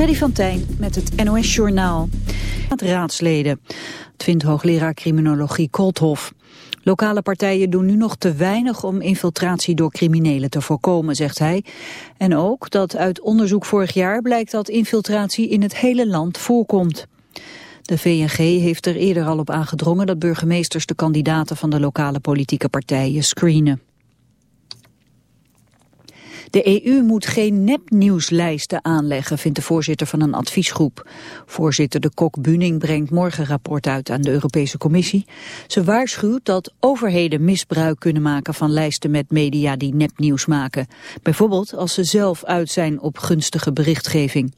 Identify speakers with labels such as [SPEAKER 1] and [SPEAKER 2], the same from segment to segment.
[SPEAKER 1] Freddy van Tijn met het NOS-journaal. Raadsleden. Het vindt hoogleraar criminologie Kolthof. Lokale partijen doen nu nog te weinig om infiltratie door criminelen te voorkomen, zegt hij. En ook dat uit onderzoek vorig jaar blijkt dat infiltratie in het hele land voorkomt. De VNG heeft er eerder al op aangedrongen dat burgemeesters de kandidaten van de lokale politieke partijen screenen. De EU moet geen nepnieuwslijsten aanleggen, vindt de voorzitter van een adviesgroep. Voorzitter de Kok-Buning brengt morgen rapport uit aan de Europese Commissie. Ze waarschuwt dat overheden misbruik kunnen maken van lijsten met media die nepnieuws maken. Bijvoorbeeld als ze zelf uit zijn op gunstige berichtgeving.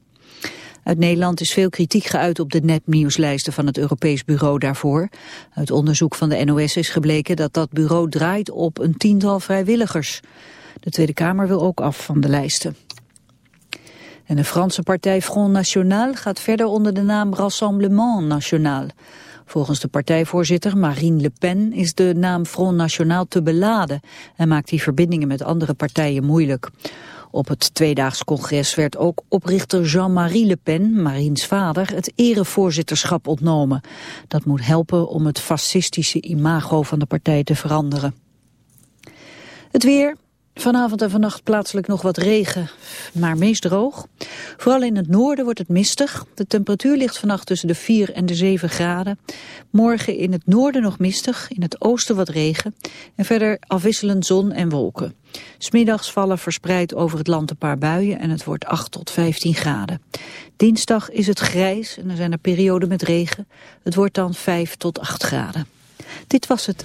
[SPEAKER 1] Uit Nederland is veel kritiek geuit op de nepnieuwslijsten van het Europees Bureau daarvoor. Uit onderzoek van de NOS is gebleken dat dat bureau draait op een tiental vrijwilligers. De Tweede Kamer wil ook af van de lijsten. En de Franse partij Front National gaat verder onder de naam Rassemblement National. Volgens de partijvoorzitter Marine Le Pen is de naam Front National te beladen en maakt die verbindingen met andere partijen moeilijk. Op het tweedaags congres werd ook oprichter Jean-Marie Le Pen, Marine's vader, het erevoorzitterschap ontnomen. Dat moet helpen om het fascistische imago van de partij te veranderen. Het weer, Vanavond en vannacht plaatselijk nog wat regen, maar meest droog. Vooral in het noorden wordt het mistig. De temperatuur ligt vannacht tussen de 4 en de 7 graden. Morgen in het noorden nog mistig, in het oosten wat regen. En verder afwisselend zon en wolken. Smiddags vallen verspreid over het land een paar buien en het wordt 8 tot 15 graden. Dinsdag is het grijs en er zijn er perioden met regen. Het wordt dan 5 tot 8 graden. Dit was het.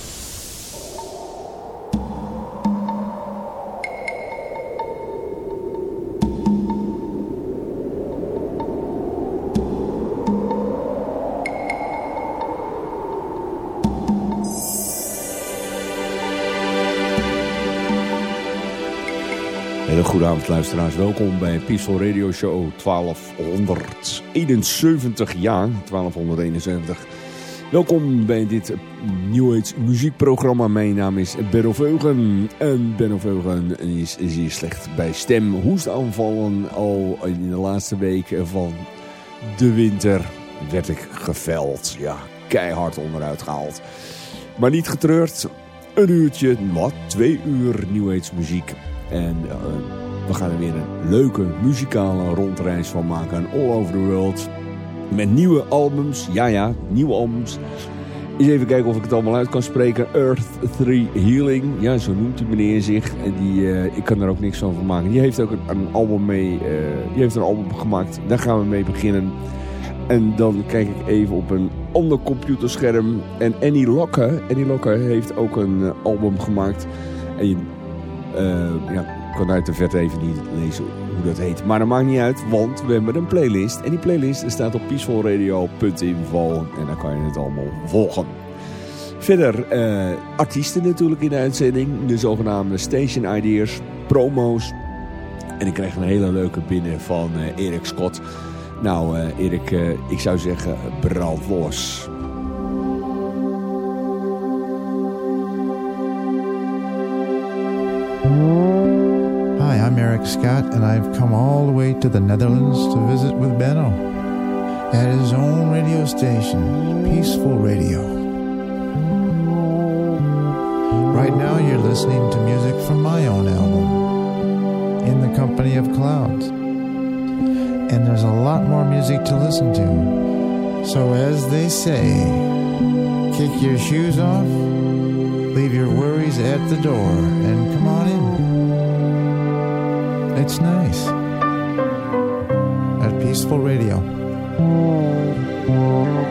[SPEAKER 2] Goedenavond luisteraars, welkom bij Peaceful Radio Show 1271 jaar, 1271. Welkom bij dit New muziekprogramma. Mijn naam is Benno Veugen en Benno Veugen is zeer slecht bij stem. Hoestaanvallen al in de laatste week van de winter werd ik geveld. Ja, keihard onderuit gehaald. Maar niet getreurd, een uurtje, wat, twee uur New muziek. En uh, we gaan er weer een leuke muzikale rondreis van maken. All over the world. Met nieuwe albums. Ja, ja, nieuwe albums. Eens even kijken of ik het allemaal uit kan spreken. Earth 3 Healing. Ja, zo noemt die meneer zich. En die, uh, ik kan er ook niks van maken. Die heeft ook een, album mee. Uh, die heeft een album gemaakt. Daar gaan we mee beginnen. En dan kijk ik even op een ander computerscherm. En Annie Lokke. Annie Lokke heeft ook een uh, album gemaakt. En ja, kan uit de vet even niet lezen hoe dat heet. Maar dat maakt niet uit, want we hebben een playlist. En die playlist staat op peacefulradio.info. En dan kan je het allemaal volgen. Verder uh, artiesten natuurlijk in de uitzending. De zogenaamde station ideas, promo's. En ik krijg een hele leuke binnen van uh, Erik Scott. Nou uh, Erik, ik zou zeggen brand los.
[SPEAKER 3] I'm Eric Scott, and I've come all the way to the Netherlands to visit with Benno at his own radio station, Peaceful Radio. Right now, you're listening to music from my own album, In the Company of Clouds. And there's a lot more music to listen to. So, as they say, kick your shoes off, leave your worries at the door, and come on in. It's nice. At Peaceful Radio. Oh.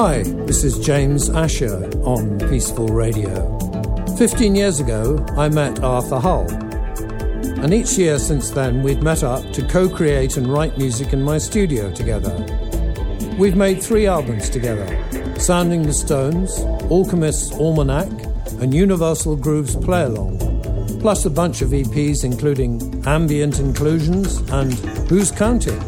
[SPEAKER 4] Hi, this is James Asher on Peaceful Radio. Fifteen years ago, I met Arthur Hull. And each year since then, we've met up to co create and write music in my studio together. We've made three albums together Sounding the Stones, Alchemist's Almanac, and Universal Grooves Play Along, plus a bunch of EPs including Ambient Inclusions and Who's Counting?